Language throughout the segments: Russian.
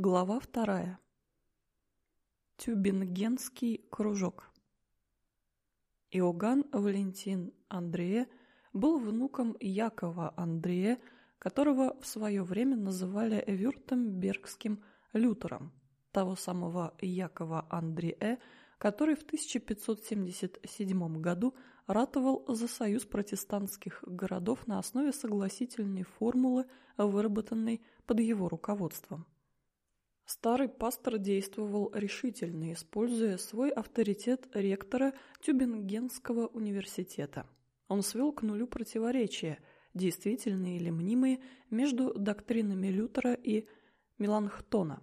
Глава вторая. Тюбингенский кружок. Иоганн Валентин Андрея был внуком Якова Андрея, которого в свое время называли Вюртембергским Лютером, того самого Якова Андрея, который в 1577 году ратовал за союз протестантских городов на основе согласительной формулы, выработанной под его руководством. Старый пастор действовал решительно, используя свой авторитет ректора Тюбингенского университета. Он свел к нулю противоречия, действительные или мнимые, между доктринами Лютера и Меланхтона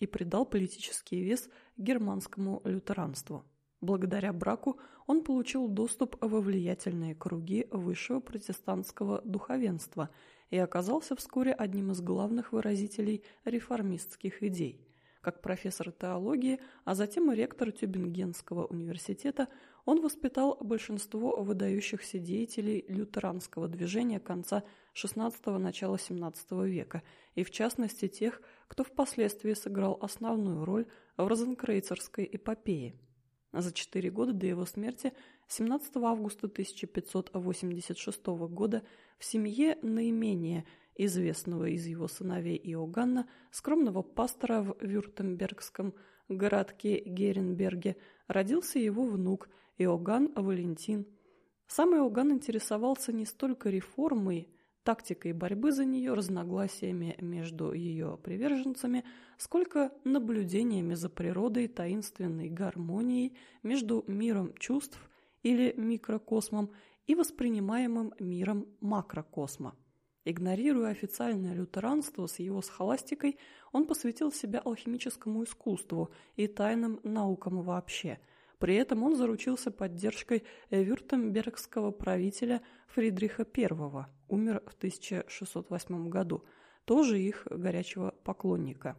и придал политический вес германскому лютеранству. Благодаря браку он получил доступ во влиятельные круги высшего протестантского духовенства и оказался вскоре одним из главных выразителей реформистских идей. Как профессор теологии, а затем и ректор Тюбингенского университета, он воспитал большинство выдающихся деятелей лютеранского движения конца XVI – начала XVII века, и в частности тех, кто впоследствии сыграл основную роль в розенкрейцерской эпопее – за четыре года до его смерти, 17 августа 1586 года, в семье наименее известного из его сыновей Иоганна, скромного пастора в Вюртембергском городке Геренберге, родился его внук Иоганн Валентин. Сам Иоганн интересовался не столько реформой, тактикой борьбы за нее, разногласиями между ее приверженцами, сколько наблюдениями за природой таинственной гармонией между миром чувств или микрокосмом и воспринимаемым миром макрокосма. Игнорируя официальное лютеранство с его схоластикой, он посвятил себя алхимическому искусству и тайным наукам вообще – при этом он заручился поддержкой вюртембергского правителя Фридриха I, умер в 1608 году, тоже их горячего поклонника.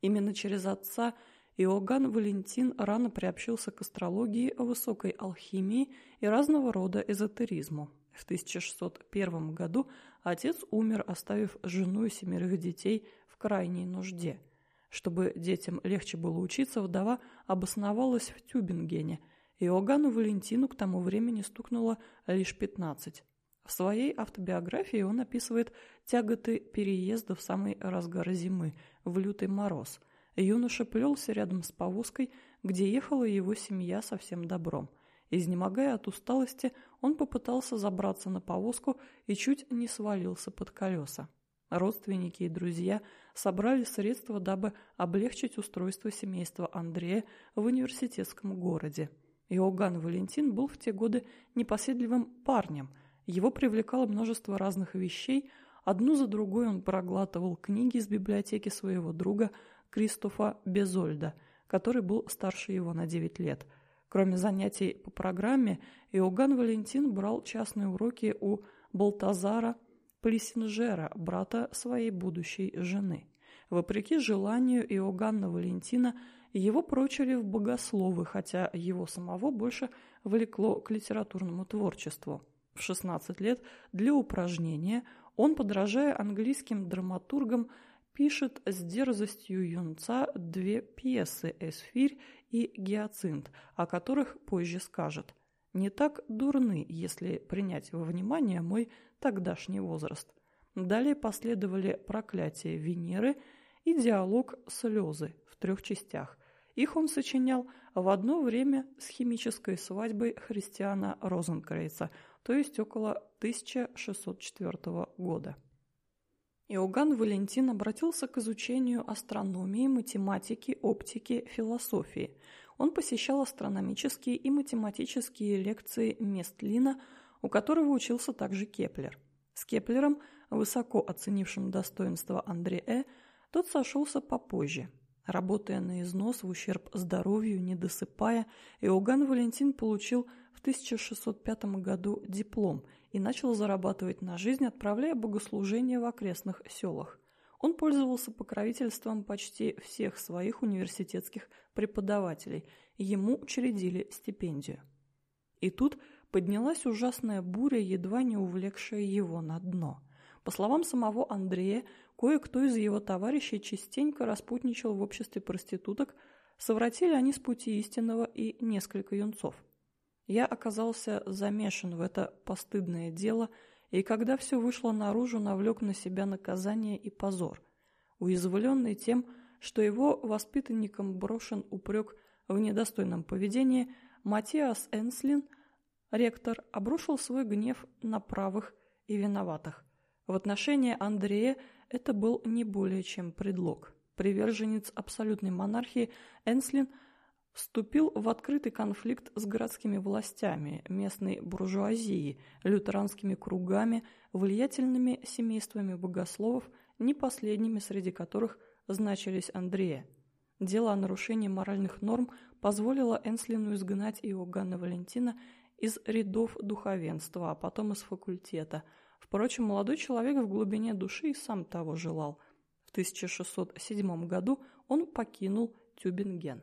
Именно через отца Иоганн Валентин рано приобщился к астрологии, высокой алхимии и разного рода эзотеризму. В 1601 году отец умер, оставив жену и семерых детей в крайней нужде – чтобы детям легче было учиться, вдова обосновалась в Тюбингене. Иоганну Валентину к тому времени стукнуло лишь пятнадцать. В своей автобиографии он описывает тяготы переезда в самый разгар зимы, в лютый мороз. Юноша плелся рядом с повозкой, где ехала его семья со всем добром. Изнемогая от усталости, он попытался забраться на повозку и чуть не свалился под колеса. Родственники и друзья собрали средства, дабы облегчить устройство семейства Андрея в университетском городе. Иоганн Валентин был в те годы непоседливым парнем. Его привлекало множество разных вещей, одну за другой он проглатывал книги из библиотеки своего друга Кристофа Безольда, который был старше его на 9 лет. Кроме занятий по программе, Иоганн Валентин брал частные уроки у Балтазара – Плесинжера, брата своей будущей жены. Вопреки желанию Иоганна Валентина, его прочили в богословы, хотя его самого больше влекло к литературному творчеству. В 16 лет для упражнения он, подражая английским драматургам, пишет с дерзостью юнца две пьесы «Эсфирь» и «Гиацинт», о которых позже скажет – не так дурны, если принять во внимание мой тогдашний возраст. Далее последовали проклятие Венеры и диалог «Слезы» в трех частях. Их он сочинял в одно время с химической свадьбой Христиана Розенкрейца, то есть около 1604 года. Иоганн Валентин обратился к изучению астрономии, математики, оптики, философии – он посещал астрономические и математические лекции Местлина, у которого учился также Кеплер. С Кеплером, высоко оценившим достоинство Андреэ, тот сошелся попозже. Работая на износ в ущерб здоровью, не досыпая, Иоганн Валентин получил 1605 году диплом и начал зарабатывать на жизнь, отправляя богослужения в окрестных селах. Он пользовался покровительством почти всех своих университетских преподавателей, ему учредили стипендию. И тут поднялась ужасная буря, едва не увлекшая его на дно. По словам самого Андрея, кое-кто из его товарищей частенько распутничал в обществе проституток, совратили они с пути истинного и несколько юнцов. Я оказался замешан в это постыдное дело, и когда все вышло наружу, навлек на себя наказание и позор. Уязвленный тем, что его воспитанникам брошен упрек в недостойном поведении, Матиас Энслин, ректор, обрушил свой гнев на правых и виноватых. В отношении Андрея это был не более чем предлог. Приверженец абсолютной монархии Энслин вступил в открытый конфликт с городскими властями, местной буржуазией, лютеранскими кругами, влиятельными семействами богословов, не последними среди которых значились Андрея. Дело о нарушении моральных норм позволило Энслину изгнать Иоганна Валентина из рядов духовенства, а потом из факультета. Впрочем, молодой человек в глубине души и сам того желал. В 1607 году он покинул Тюбинген.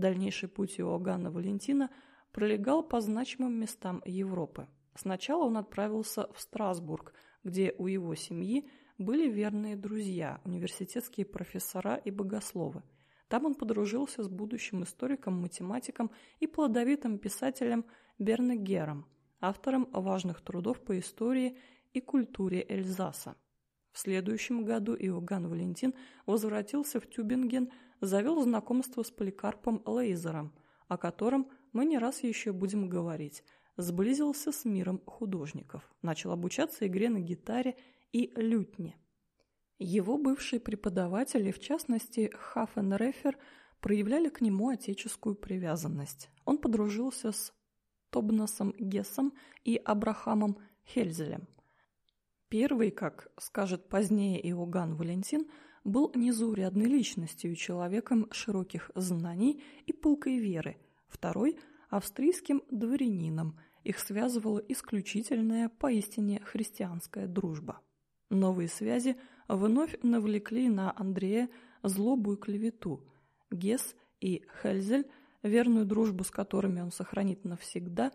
Дальнейший путь Иоганна Валентина пролегал по значимым местам Европы. Сначала он отправился в Страсбург, где у его семьи были верные друзья, университетские профессора и богословы – там он подружился с будущим историком-математиком и плодовитым писателем Бернегером, автором важных трудов по истории и культуре Эльзаса. В следующем году Иоганн Валентин возвратился в Тюбинген, завел знакомство с Поликарпом Лейзером, о котором мы не раз еще будем говорить, сблизился с миром художников, начал обучаться игре на гитаре и лютне. Его бывшие преподаватели, в частности Хафенрефер, проявляли к нему отеческую привязанность. Он подружился с Тобнасом Гессом и Абрахамом Хельзелем. Первый, как скажет позднее Иоганн Валентин, был незаурядной личностью, человеком широких знаний и пылкой веры. Второй – австрийским дворянином. Их связывала исключительная, поистине христианская дружба. Новые связи вновь навлекли на Андрея злобу клевету. Гес и Хельзель, верную дружбу с которыми он сохранит навсегда,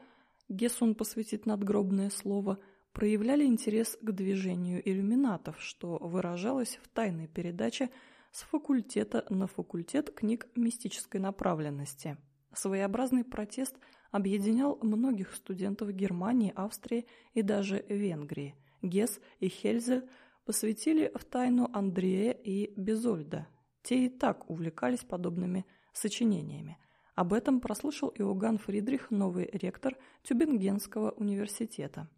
Гесу он посвятит надгробное слово, проявляли интерес к движению иллюминатов, что выражалось в тайной передаче с факультета на факультет книг мистической направленности. Своеобразный протест объединял многих студентов Германии, Австрии и даже Венгрии – Гес и Хельзель посвятили в тайну Андрея и Безольда. Те и так увлекались подобными сочинениями. Об этом прослышал Иоганн Фридрих, новый ректор Тюбингенского университета.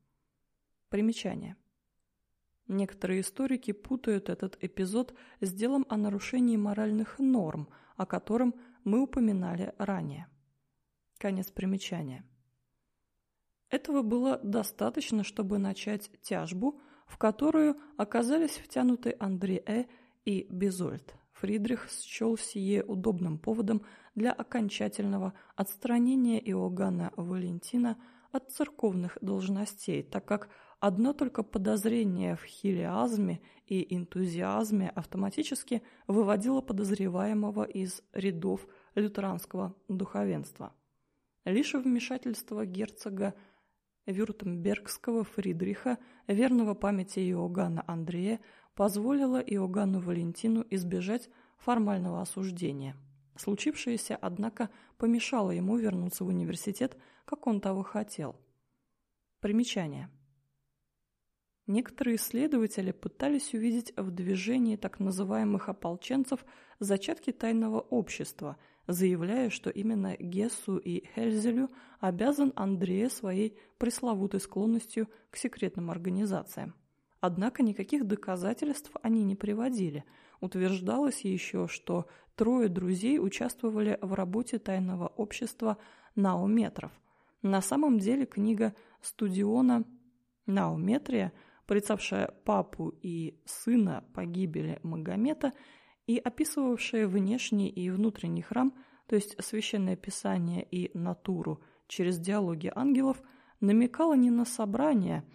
Примечание. Некоторые историки путают этот эпизод с делом о нарушении моральных норм, о котором мы упоминали ранее. Конец примечания. Этого было достаточно, чтобы начать тяжбу, в которую оказались втянуты Андреэ и Безольд. Фридрих счел сие удобным поводом для окончательного отстранения Иоганна Валентина от церковных должностей, так как одно только подозрение в хилиазме и энтузиазме автоматически выводило подозреваемого из рядов лютеранского духовенства. Лишь вмешательство герцога Вюртембергского Фридриха, верного памяти Иоганна Андрея, позволило Иоганну Валентину избежать формального осуждения. Случившееся, однако, помешало ему вернуться в университет, как он того хотел. Примечание. Некоторые исследователи пытались увидеть в движении так называемых ополченцев зачатки тайного общества – заявляя, что именно Гессу и Хельзелю обязан Андрея своей пресловутой склонностью к секретным организациям. Однако никаких доказательств они не приводили. Утверждалось еще, что трое друзей участвовали в работе тайного общества Науметров. На самом деле книга Студиона «Науметрия», порицавшая папу и сына погибели Магомета, и описывавшая внешний и внутренний храм, то есть священное писание и натуру через диалоги ангелов, намекала не на собрание,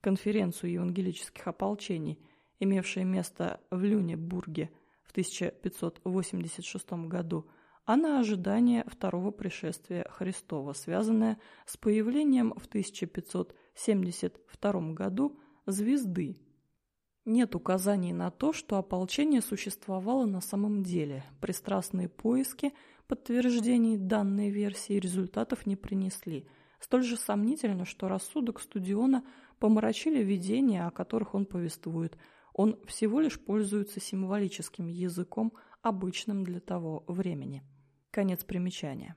конференцию евангелических ополчений, имевшее место в Люнебурге в 1586 году, а на ожидание второго пришествия Христова, связанное с появлением в 1572 году звезды Нет указаний на то, что ополчение существовало на самом деле. Пристрастные поиски подтверждений данной версии результатов не принесли. Столь же сомнительно, что рассудок Студиона помрачили видения, о которых он повествует. Он всего лишь пользуется символическим языком, обычным для того времени. Конец примечания.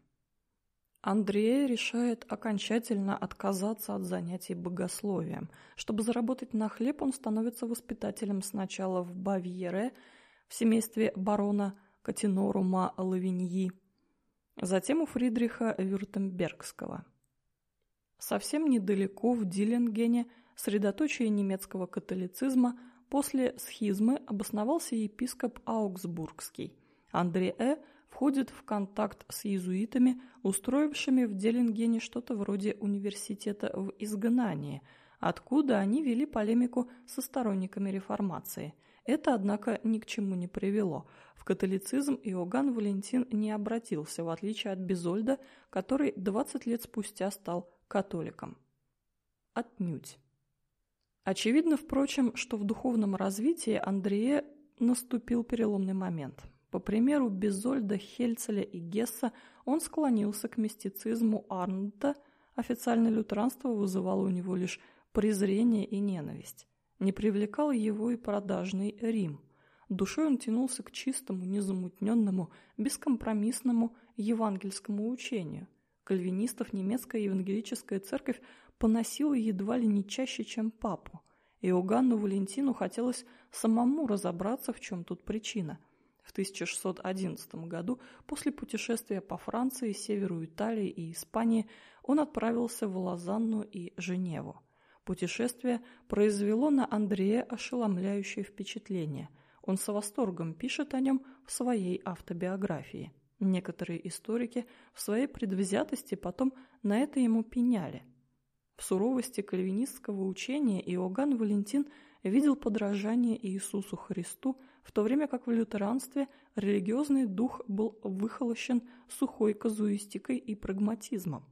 Андрей решает окончательно отказаться от занятий богословием. Чтобы заработать на хлеб, он становится воспитателем сначала в Бавьере, в семействе барона Катинорума Лавиньи, затем у Фридриха Вюртембергского. Совсем недалеко в Диллингене, средоточие немецкого католицизма, после схизмы обосновался епископ Аугсбургский. Андреэ – входит в контакт с иезуитами, устроившими в Делингене что-то вроде университета в изгнании, откуда они вели полемику со сторонниками реформации. Это, однако, ни к чему не привело. В католицизм Иоганн Валентин не обратился, в отличие от Безольда, который 20 лет спустя стал католиком. Отнюдь. Очевидно, впрочем, что в духовном развитии Андрея наступил переломный момент – по примеру Безольда, Хельцеля и Гесса он склонился к мистицизму Арнта, официальное лютеранство вызывало у него лишь презрение и ненависть. Не привлекал его и продажный Рим. Душой он тянулся к чистому, незамутненному, бескомпромиссному евангельскому учению. Кальвинистов немецкая евангелическая церковь поносила едва ли не чаще, чем папу. Иоганну Валентину хотелось самому разобраться, в чем тут причина – в 1611 году после путешествия по Франции, северу Италии и Испании он отправился в Лозанну и Женеву. Путешествие произвело на Андрея ошеломляющее впечатление. Он с восторгом пишет о нем в своей автобиографии. Некоторые историки в своей предвзятости потом на это ему пеняли. В суровости кальвинистского учения Иоганн Валентин видел подражание Иисусу Христу – в то время как в лютеранстве религиозный дух был выхолощен сухой казуистикой и прагматизмом.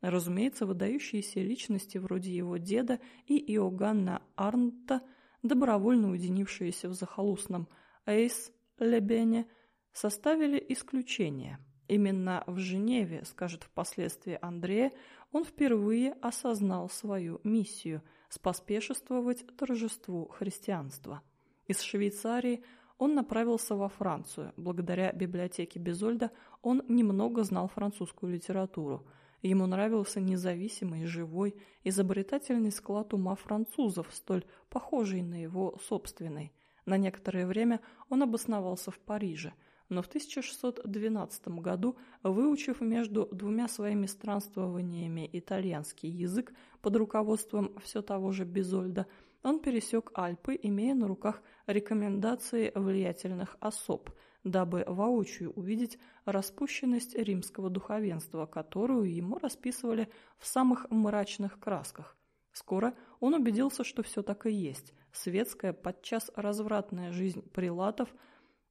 Разумеется, выдающиеся личности вроде его деда и Иоганна Арнта, добровольно уединившиеся в захолустном Эйс-Лебене, составили исключение. Именно в Женеве, скажет впоследствии Андрея, он впервые осознал свою миссию – споспешествовать торжеству христианства. Из Швейцарии он направился во Францию. Благодаря библиотеке Безольда он немного знал французскую литературу. Ему нравился независимый, живой, изобретательный склад ума французов, столь похожий на его собственный. На некоторое время он обосновался в Париже, но в 1612 году, выучив между двумя своими странствованиями итальянский язык под руководством все того же Безольда, он пересек Альпы, имея на руках рекомендации влиятельных особ, дабы воочию увидеть распущенность римского духовенства, которую ему расписывали в самых мрачных красках. Скоро он убедился, что все так и есть. Светская, подчас развратная жизнь прилатов,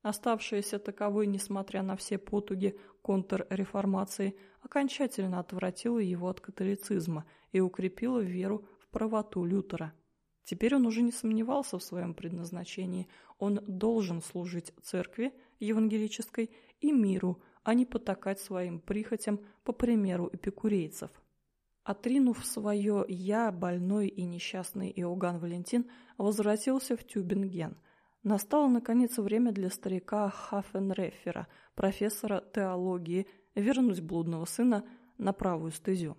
оставшаяся таковой, несмотря на все потуги контрреформации, окончательно отвратила его от католицизма и укрепила веру в правоту Лютера. Теперь он уже не сомневался в своем предназначении. Он должен служить церкви евангелической и миру, а не потакать своим прихотям по примеру эпикурейцев. Отринув свое «я», больной и несчастный Иоганн Валентин возвратился в Тюбинген. Настало, наконец, время для старика Хафенрефера, профессора теологии, вернуть блудного сына на правую стезю.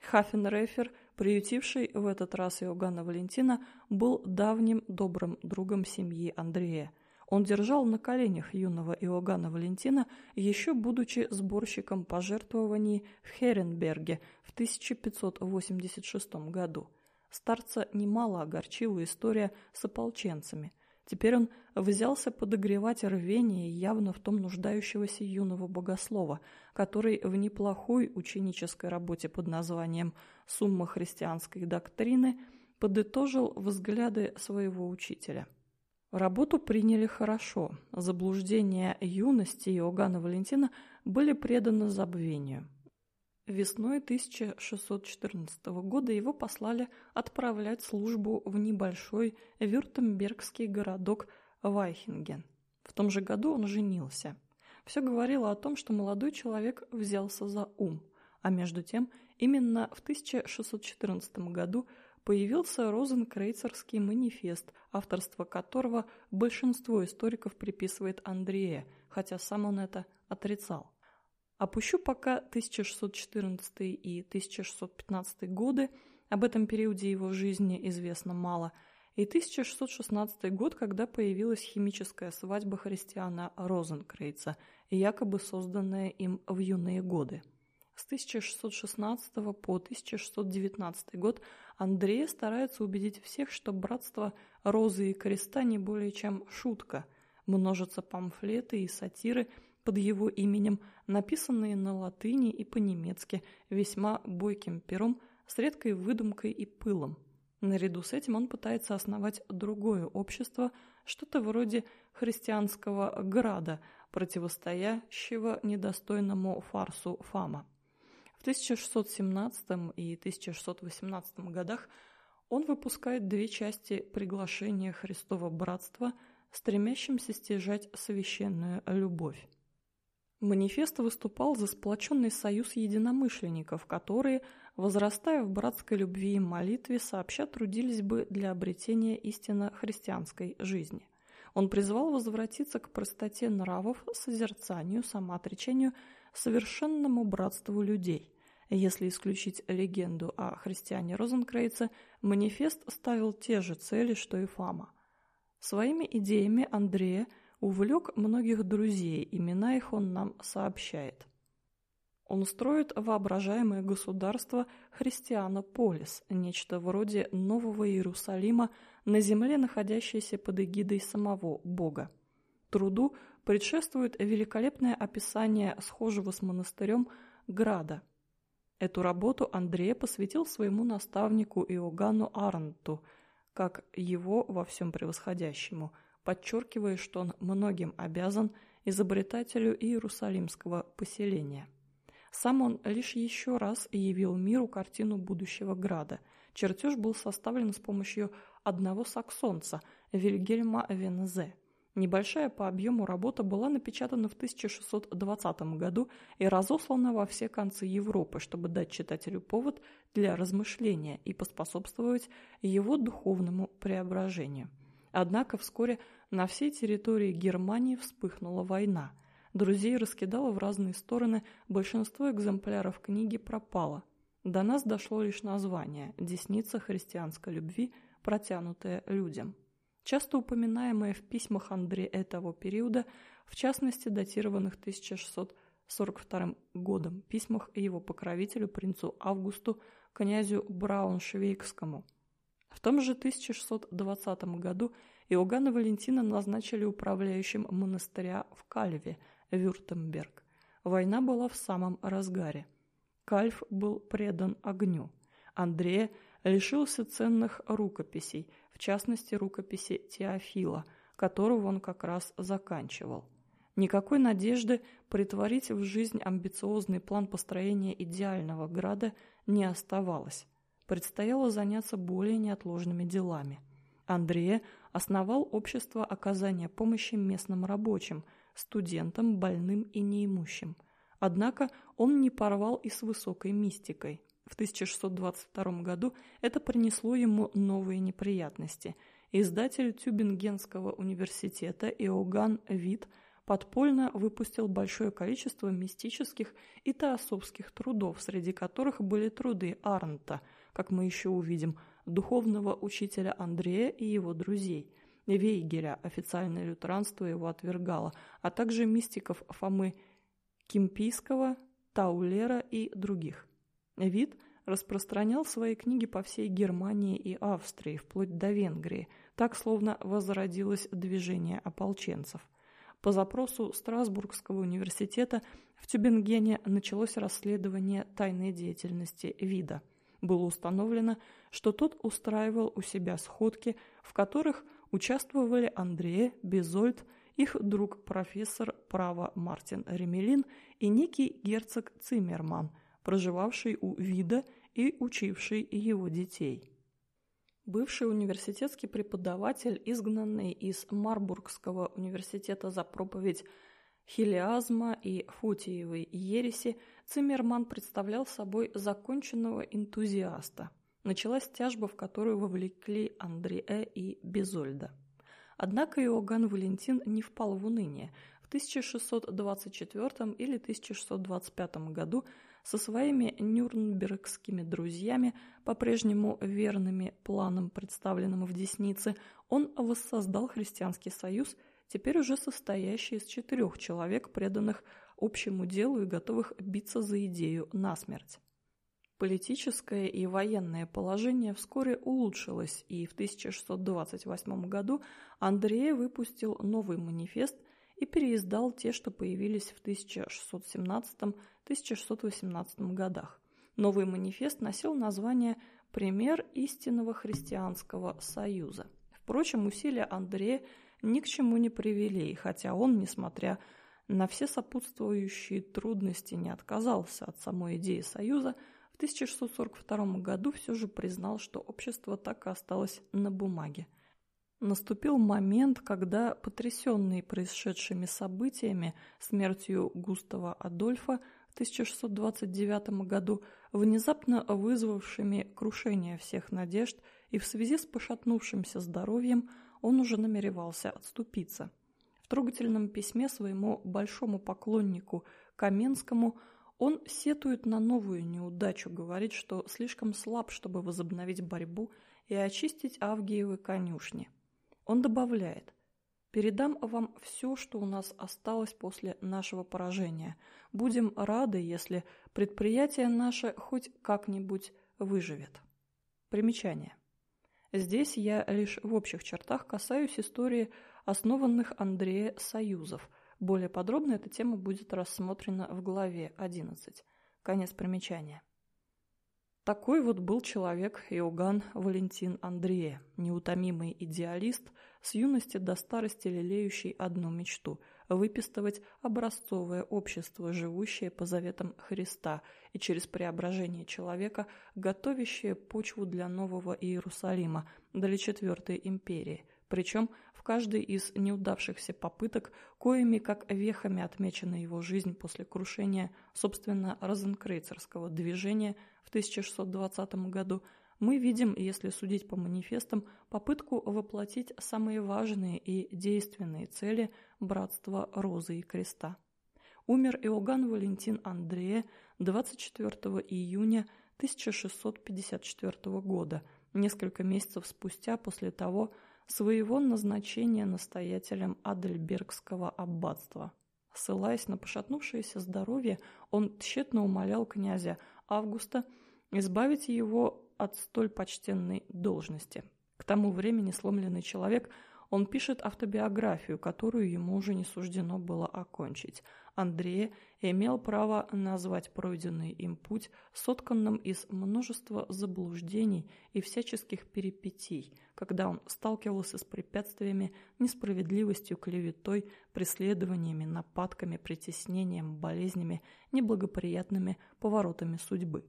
Хафенрефер – Приютивший в этот раз Иоганна Валентина был давним добрым другом семьи Андрея. Он держал на коленях юного Иоганна Валентина, еще будучи сборщиком пожертвований в Херенберге в 1586 году. Старца немало огорчила история с ополченцами. Теперь он взялся подогревать рвение явно в том нуждающегося юного богослова, который в неплохой ученической работе под названием «Сумма христианской доктрины» подытожил взгляды своего учителя. Работу приняли хорошо. Заблуждения юности Иоганна Валентина были преданы забвению. Весной 1614 года его послали отправлять службу в небольшой вюртембергский городок Вайхинген. В том же году он женился. Все говорило о том, что молодой человек взялся за ум, а между тем именно в 1614 году появился Розенкрейцерский манифест, авторство которого большинство историков приписывает Андрея, хотя сам он это отрицал. Опущу пока 1614 и 1615 годы, об этом периоде его жизни известно мало, и 1616 год, когда появилась химическая свадьба христиана Розенкрейца, якобы созданная им в юные годы. С 1616 по 1619 год Андрей старается убедить всех, что братство Розы и Креста не более чем шутка. Множатся памфлеты и сатиры – под его именем, написанные на латыни и по-немецки, весьма бойким пером, с редкой выдумкой и пылом. Наряду с этим он пытается основать другое общество, что-то вроде христианского града, противостоящего недостойному фарсу Фама. В 1617 и 1618 годах он выпускает две части приглашения Христова братства, стремящимся стяжать священную любовь. Манифест выступал за сплоченный союз единомышленников, которые, возрастая в братской любви и молитве, сообща трудились бы для обретения истинно христианской жизни. Он призвал возвратиться к простоте нравов, созерцанию, самоотречению, совершенному братству людей. Если исключить легенду о христиане Розенкрейце, манифест ставил те же цели, что и Фама. Своими идеями Андрея – увлек многих друзей, имена их он нам сообщает. Он строит воображаемое государство Христианополис, нечто вроде Нового Иерусалима на земле, находящейся под эгидой самого Бога. Труду предшествует великолепное описание схожего с монастырем Града. Эту работу Андрей посвятил своему наставнику Иоганну Арнту, как его во всем превосходящему – подчеркивая, что он многим обязан изобретателю Иерусалимского поселения. Сам он лишь еще раз явил миру картину будущего града. Чертеж был составлен с помощью одного саксонца, Вильгельма Вензе. Небольшая по объему работа была напечатана в 1620 году и разослана во все концы Европы, чтобы дать читателю повод для размышления и поспособствовать его духовному преображению. Однако вскоре на всей территории Германии вспыхнула война. Друзей раскидало в разные стороны, большинство экземпляров книги пропало. До нас дошло лишь название «Десница христианской любви, протянутая людям». Часто упоминаемое в письмах Андрея этого периода, в частности датированных 1642 годом, письмах его покровителю принцу Августу, князю Брауншвейгскому. В том же 1620 году Иоганна Валентина назначили управляющим монастыря в Кальве, Вюртемберг. Война была в самом разгаре. Кальв был предан огню. Андрея лишился ценных рукописей, в частности рукописи Теофила, которого он как раз заканчивал. Никакой надежды притворить в жизнь амбициозный план построения идеального града не оставалось. Предстояло заняться более неотложными делами. Андрея основал общество оказания помощи местным рабочим, студентам, больным и неимущим. Однако он не порвал и с высокой мистикой. В 1622 году это принесло ему новые неприятности. Издатель Тюбингенского университета Иоганн Вит подпольно выпустил большое количество мистических и теософских трудов, среди которых были труды Арнта, как мы еще увидим, духовного учителя Андрея и его друзей. Вейгеля официальное лютеранство его отвергало, а также мистиков Фомы Кимпийского, Таулера и других. Вид распространял свои книги по всей Германии и Австрии, вплоть до Венгрии, так словно возродилось движение ополченцев. По запросу Страсбургского университета в Тюбингене началось расследование тайной деятельности вида – было установлено, что тот устраивал у себя сходки, в которых участвовали Андрея, Безольд, их друг профессор права Мартин Ремелин и некий герцог Циммерман, проживавший у Вида и учивший его детей. Бывший университетский преподаватель, изгнанный из Марбургского университета за проповедь хилиазма и футиевой ереси, Циммерман представлял собой законченного энтузиаста. Началась тяжба, в которую вовлекли Андреа и Безольда. Однако Иоганн Валентин не впал в уныние. В 1624 или 1625 году со своими нюрнбергскими друзьями, по-прежнему верными планам, представленным в Деснице, он воссоздал христианский союз, теперь уже состоящий из четырех человек, преданных общему делу и готовых биться за идею насмерть. Политическое и военное положение вскоре улучшилось, и в 1628 году Андрей выпустил новый манифест и переиздал те, что появились в 1617-1618 годах. Новый манифест носил название «Пример истинного христианского союза». Впрочем, усилия Андрея ни к чему не привели, хотя он, несмотря на все сопутствующие трудности, не отказался от самой идеи союза – 1642 году все же признал, что общество так и осталось на бумаге. Наступил момент, когда, потрясенный происшедшими событиями, смертью Густава Адольфа в 1629 году, внезапно вызвавшими крушение всех надежд и в связи с пошатнувшимся здоровьем, он уже намеревался отступиться. В трогательном письме своему большому поклоннику Каменскому – он сетует на новую неудачу, говорит, что слишком слаб, чтобы возобновить борьбу и очистить Авгиевы конюшни. Он добавляет, «Передам вам все, что у нас осталось после нашего поражения. Будем рады, если предприятие наше хоть как-нибудь выживет». Примечание. Здесь я лишь в общих чертах касаюсь истории основанных Андрея союзов – более подробно эта тема будет рассмотрена в главе 11. Конец примечания. Такой вот был человек Иоганн Валентин Андрея, неутомимый идеалист, с юности до старости лелеющий одну мечту – выпистывать образцовое общество, живущее по заветам Христа и через преображение человека, готовящее почву для нового Иерусалима, для Четвертой империи – причем каждой из неудавшихся попыток, коими как вехами отмечена его жизнь после крушения, собственно, розенкрейцерского движения в 1620 году, мы видим, если судить по манифестам, попытку воплотить самые важные и действенные цели братства Розы и Креста. Умер Иоганн Валентин Андрея 24 июня 1654 года, несколько месяцев спустя после того, своего назначения настоятелем Адельбергского аббатства. Ссылаясь на пошатнувшееся здоровье, он тщетно умолял князя Августа избавить его от столь почтенной должности. К тому времени сломленный человек – он пишет автобиографию, которую ему уже не суждено было окончить. Андрея имел право назвать пройденный им путь сотканным из множества заблуждений и всяческих перипетий, когда он сталкивался с препятствиями, несправедливостью, клеветой, преследованиями, нападками, притеснением, болезнями, неблагоприятными поворотами судьбы.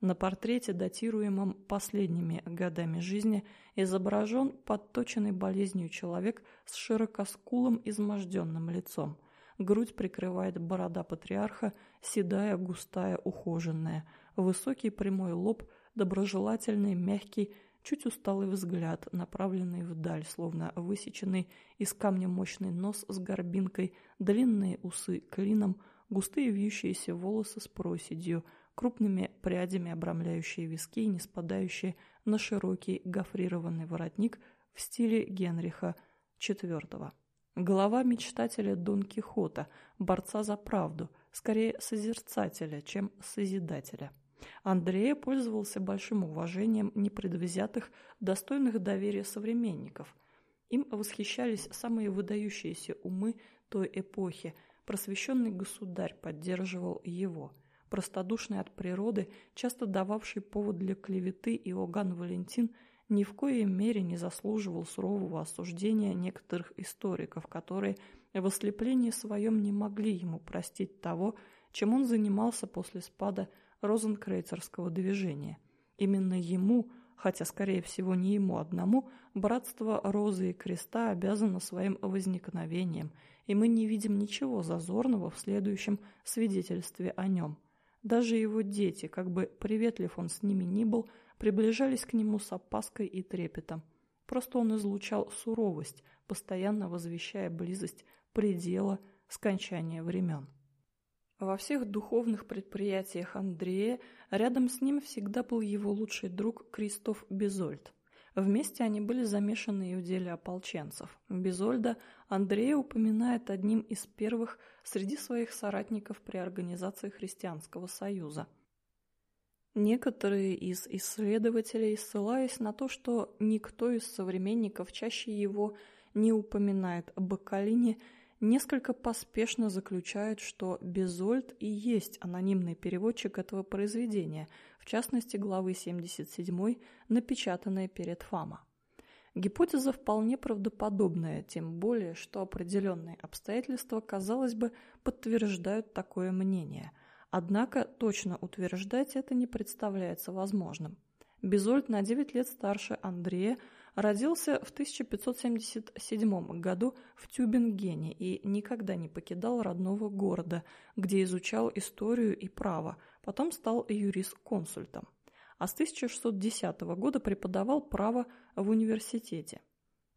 На портрете, датируемом последними годами жизни, изображен подточенный болезнью человек с широкоскулым изможденным лицом. Грудь прикрывает борода патриарха, седая, густая, ухоженная. Высокий прямой лоб, доброжелательный, мягкий, чуть усталый взгляд, направленный вдаль, словно высеченный из камня мощный нос с горбинкой, длинные усы клином, густые вьющиеся волосы с проседью – крупными прядями обрамляющие виски и не спадающие на широкий гофрированный воротник в стиле Генриха IV. Голова мечтателя Дон Кихота, борца за правду, скорее созерцателя, чем созидателя. Андрея пользовался большим уважением непредвзятых, достойных доверия современников. Им восхищались самые выдающиеся умы той эпохи, просвещенный государь поддерживал его – простодушный от природы, часто дававший повод для клеветы Иоганн Валентин ни в коей мере не заслуживал сурового осуждения некоторых историков, которые в ослеплении своем не могли ему простить того, чем он занимался после спада розенкрейцерского движения. Именно ему, хотя, скорее всего, не ему одному, братство Розы и Креста обязано своим возникновением, и мы не видим ничего зазорного в следующем свидетельстве о нем. Даже его дети, как бы приветлив он с ними ни был, приближались к нему с опаской и трепетом. Просто он излучал суровость, постоянно возвещая близость предела скончания времен. Во всех духовных предприятиях Андрея рядом с ним всегда был его лучший друг Кристоф Безольд. Вместе они были замешаны и в деле ополченцев. Безольда Андрея упоминает одним из первых среди своих соратников при организации Христианского союза. Некоторые из исследователей, ссылаясь на то, что никто из современников чаще его не упоминает об Бакалине, несколько поспешно заключают, что Безольд и есть анонимный переводчик этого произведения, в частности главы 77, напечатанной перед Фама. Гипотеза вполне правдоподобная, тем более, что определенные обстоятельства, казалось бы, подтверждают такое мнение. Однако точно утверждать это не представляется возможным. Безольд на 9 лет старше Андрея, Родился в 1577 году в Тюбингене и никогда не покидал родного города, где изучал историю и право, потом стал юрисконсультом. А с 1610 года преподавал право в университете.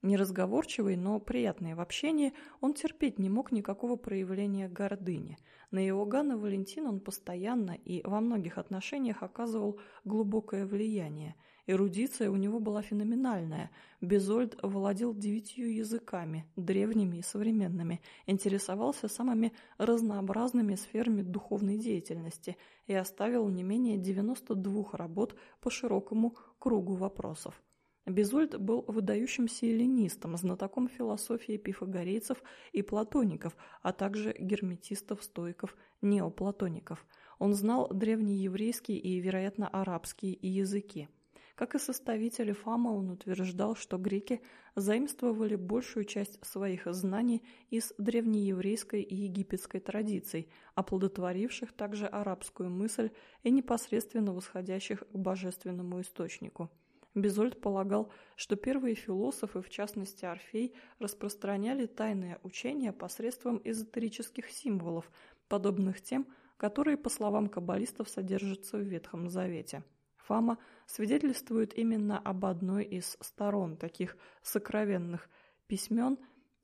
Неразговорчивый, но приятный в общении, он терпеть не мог никакого проявления гордыни. На Иоганна Валентина он постоянно и во многих отношениях оказывал глубокое влияние – Эрудиция у него была феноменальная. Безольд владел девятью языками, древними и современными, интересовался самыми разнообразными сферами духовной деятельности и оставил не менее 92 работ по широкому кругу вопросов. Безольд был выдающимся эллинистом, знатоком философии пифагорейцев и платоников, а также герметистов, стоиков, неоплатоников. Он знал древнееврейский и, вероятно, арабский языки. Как и составители Фама, он утверждал, что греки заимствовали большую часть своих знаний из древнееврейской и египетской традиций, оплодотворивших также арабскую мысль и непосредственно восходящих к божественному источнику. Безольд полагал, что первые философы, в частности Орфей, распространяли тайные учения посредством эзотерических символов, подобных тем, которые, по словам каббалистов, содержатся в Ветхом Завете. Фама свидетельствует именно об одной из сторон таких сокровенных письмен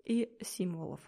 и символов.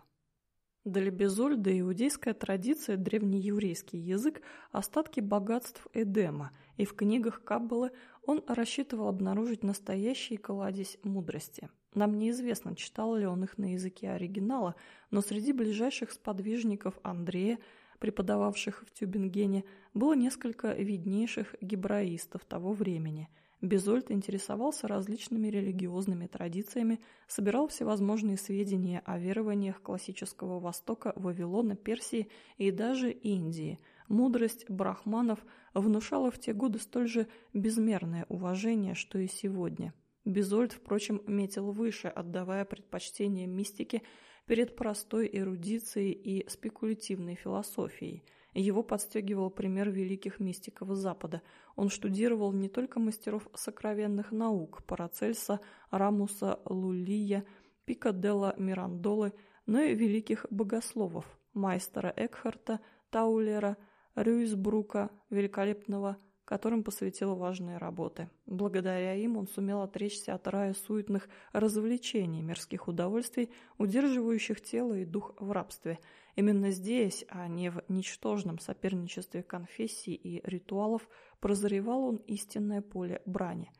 Для Безольда иудейская традиция, древнееврейский язык – остатки богатств Эдема, и в книгах Каббалы он рассчитывал обнаружить настоящий кладезь мудрости. Нам неизвестно, читал ли он их на языке оригинала, но среди ближайших сподвижников Андрея – преподававших в Тюбингене, было несколько виднейших гебраистов того времени. Безольд интересовался различными религиозными традициями, собирал всевозможные сведения о верованиях классического Востока, Вавилона, Персии и даже Индии. Мудрость брахманов внушала в те годы столь же безмерное уважение, что и сегодня. Безольд, впрочем, метил выше, отдавая предпочтение мистике перед простой эрудицией и спекулятивной философией. Его подстегивал пример великих мистиков Запада. Он штудировал не только мастеров сокровенных наук Парацельса, Рамуса, Лулия, Пикаделла, Мирандолы, но и великих богословов Майстера Экхарта, Таулера, Рюйсбрука, великолепного которым посвятил важные работы. Благодаря им он сумел отречься от рая суетных развлечений, мирских удовольствий, удерживающих тело и дух в рабстве. Именно здесь, а не в ничтожном соперничестве конфессий и ритуалов, прозревал он истинное поле брани.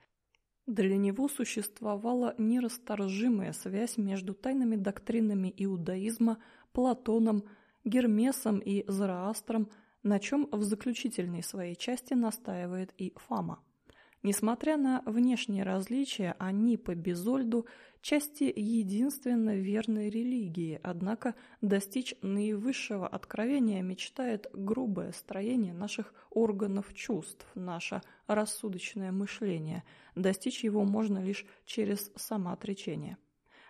Для него существовала нерасторжимая связь между тайными доктринами иудаизма, Платоном, Гермесом и Зараастром – на чем в заключительной своей части настаивает и Фама. Несмотря на внешние различия, они по Безольду части единственно верной религии, однако достичь наивысшего откровения мечтает грубое строение наших органов чувств, наше рассудочное мышление. Достичь его можно лишь через самоотречение.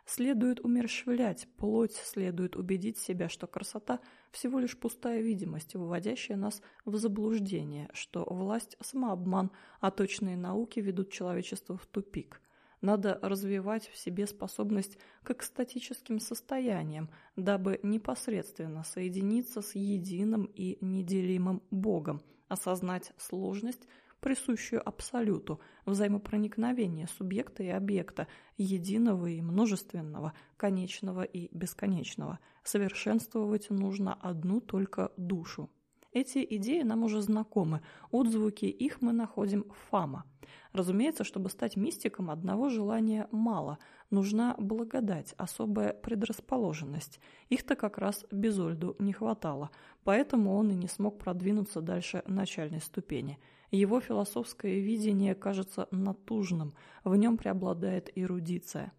Следует умерщвлять плоть, следует убедить себя, что красота – всего лишь пустая видимость, выводящая нас в заблуждение, что власть – самообман, а точные науки ведут человечество в тупик. Надо развивать в себе способность к экстатическим состояниям, дабы непосредственно соединиться с единым и неделимым Богом, осознать сложность – присущую абсолюту, взаимопроникновение субъекта и объекта, единого и множественного, конечного и бесконечного. Совершенствовать нужно одну только душу. Эти идеи нам уже знакомы, отзвуки их мы находим в Фама. Разумеется, чтобы стать мистиком, одного желания мало, нужна благодать, особая предрасположенность. Их-то как раз Безольду не хватало, поэтому он и не смог продвинуться дальше начальной ступени – его философское видение кажется натужным, в нем преобладает эрудиция.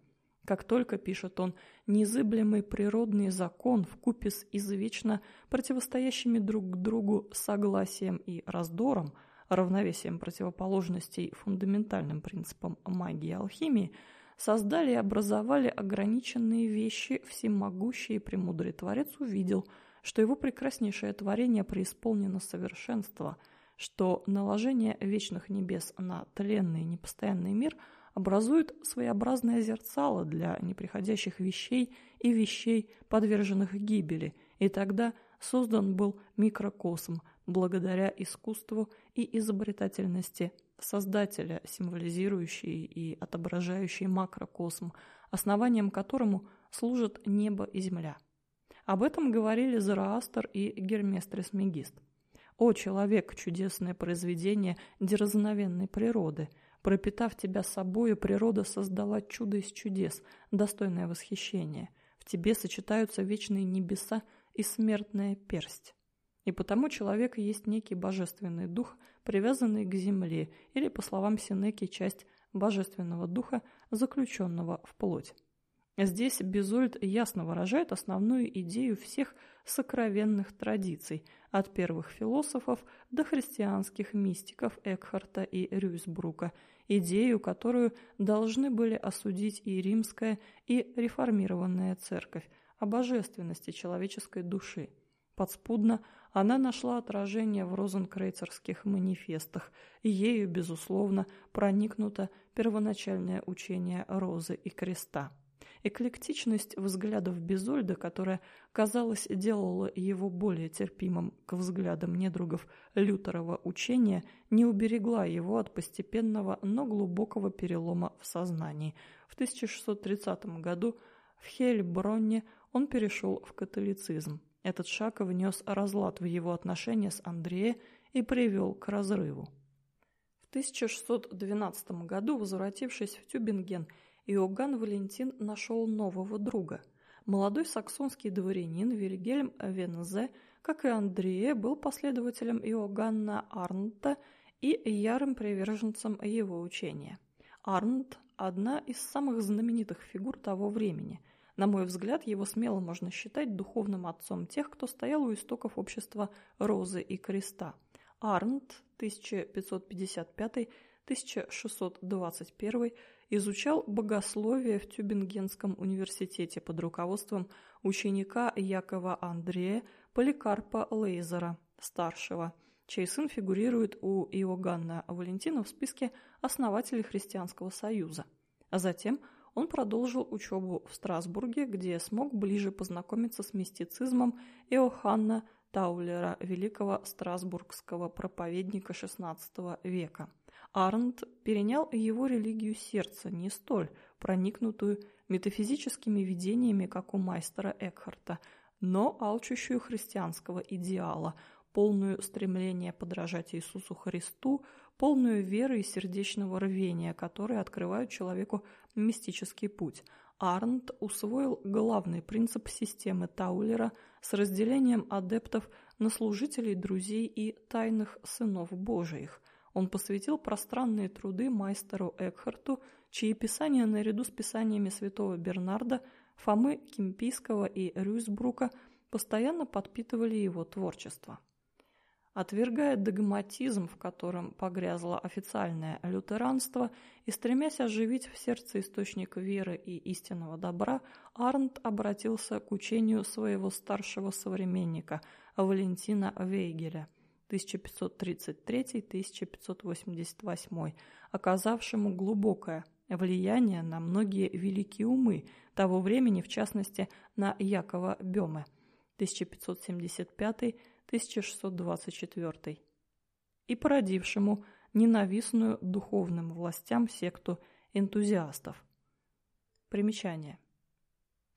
Как только, пишет он, незыблемый природный закон в купе с извечно противостоящими друг другу согласием и раздором, равновесием противоположностей фундаментальным принципам магии и алхимии, создали и образовали ограниченные вещи, всемогущий и премудрый Творец увидел, что его прекраснейшее творение преисполнено совершенства – что наложение вечных небес на тленный непостоянный мир образует своеобразное зерцало для неприходящих вещей и вещей, подверженных гибели, и тогда создан был микрокосм благодаря искусству и изобретательности создателя, символизирующий и отображающий макрокосм, основанием которому служат небо и земля. Об этом говорили Зороастр и Гермес Трисмегист. О, человек, чудесное произведение дерзновенной природы! Пропитав тебя собою, природа создала чудо из чудес, достойное восхищения. В тебе сочетаются вечные небеса и смертная персть. И потому человек есть некий божественный дух, привязанный к земле, или, по словам Синеки, часть божественного духа, заключенного в плоть. Здесь Безольд ясно выражает основную идею всех сокровенных традиций, от первых философов до христианских мистиков Экхарта и Рюйсбрука, идею, которую должны были осудить и римская, и реформированная церковь, о божественности человеческой души. Подспудно она нашла отражение в розенкрейцерских манифестах, и ею, безусловно, проникнуто первоначальное учение Розы и Креста. Эклектичность взглядов Безольда, которая, казалось, делала его более терпимым к взглядам недругов Лютерова учения, не уберегла его от постепенного, но глубокого перелома в сознании. В 1630 году в Хельбронне он перешел в католицизм. Этот шаг внес разлад в его отношения с Андреем и привел к разрыву. В 1612 году, возвратившись в Тюбинген, Иоганн Валентин нашел нового друга. Молодой саксонский дворянин Вильгельм Вензе, как и Андрея, был последователем Иоганна Арнта и ярым приверженцем его учения. Арнт – одна из самых знаменитых фигур того времени. На мой взгляд, его смело можно считать духовным отцом тех, кто стоял у истоков общества Розы и Креста. Арнт 1555-1621 изучал богословие в Тюбингенском университете под руководством ученика Якова Андрея Поликарпа Лейзера, старшего, чей сын фигурирует у Иоганна Валентина в списке основателей Христианского Союза. А затем он продолжил учебу в Страсбурге, где смог ближе познакомиться с мистицизмом Иоханна Таулера, великого страсбургского проповедника XVI века. Арнт перенял его религию сердца, не столь проникнутую метафизическими видениями, как у майстера Экхарта, но алчущую христианского идеала, полную стремления подражать Иисусу Христу, полную веры и сердечного рвения, которые открывают человеку мистический путь. Арнт усвоил главный принцип системы Таулера с разделением адептов на служителей, друзей и тайных сынов Божиих – он посвятил пространные труды майстеру Экхарту, чьи писания наряду с писаниями святого Бернарда, Фомы Кимпийского и Рюйсбрука постоянно подпитывали его творчество. отвергая догматизм, в котором погрязло официальное лютеранство, и стремясь оживить в сердце источник веры и истинного добра, Арнт обратился к учению своего старшего современника Валентина Вейгеля 1533-1588, оказавшему глубокое влияние на многие великие умы того времени, в частности, на Якова Бёме 1575 1624, и породившему ненавистную духовным властям секту энтузиастов. Примечание.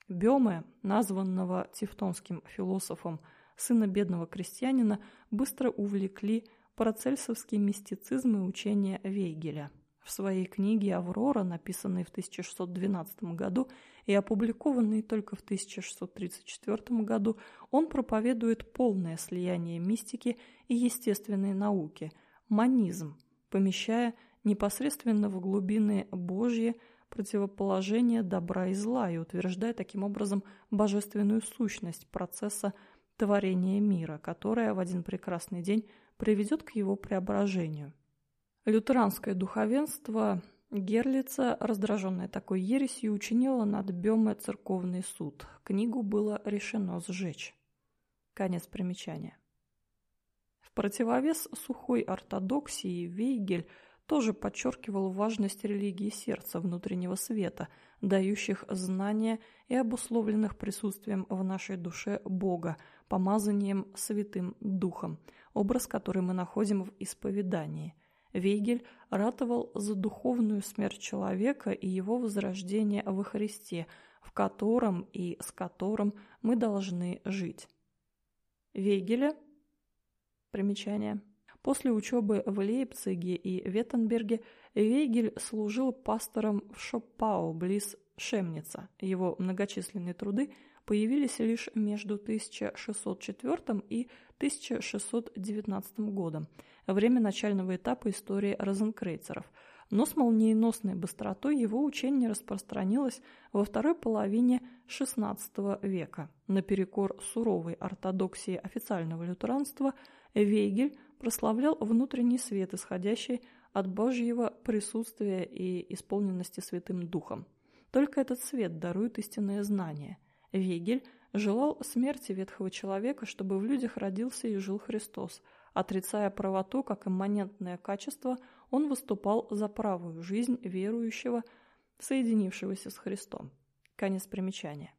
Бёме, названного тевтонским философом сына бедного крестьянина, быстро увлекли парацельсовский мистицизм и учение Вейгеля – в своей книге «Аврора», написанной в 1612 году и опубликованной только в 1634 году, он проповедует полное слияние мистики и естественной науки, манизм, помещая непосредственно в глубины Божьи противоположение добра и зла и утверждая таким образом божественную сущность процесса творения мира, которая в один прекрасный день приведет к его преображению. Лютеранское духовенство Герлица, раздраженное такой ересью, учинило над Бёме церковный суд. Книгу было решено сжечь. Конец примечания. В противовес сухой ортодоксии Вейгель тоже подчеркивал важность религии сердца, внутреннего света, дающих знания и обусловленных присутствием в нашей душе Бога, помазанием Святым Духом, образ, который мы находим в исповедании. Вейгель ратовал за духовную смерть человека и его возрождение во Христе, в котором и с которым мы должны жить. Вейгеля, примечание, после учебы в Лейпциге и Веттенберге Вейгель служил пастором в Шоппау, близ Шемница. Его многочисленные труды появились лишь между 1604 и 1619 годом – время начального этапа истории розенкрейцеров, но с молниеносной быстротой его учение распространилось во второй половине XVI века. Наперекор суровой ортодоксии официального лютеранства Вейгель прославлял внутренний свет, исходящий от Божьего присутствия и исполненности Святым Духом. Только этот свет дарует истинное знание. Вейгель желал смерти ветхого человека, чтобы в людях родился и жил Христос – Отрицая правоту как имманентное качество, он выступал за правую жизнь верующего, соединившегося с Христом. Конец примечания.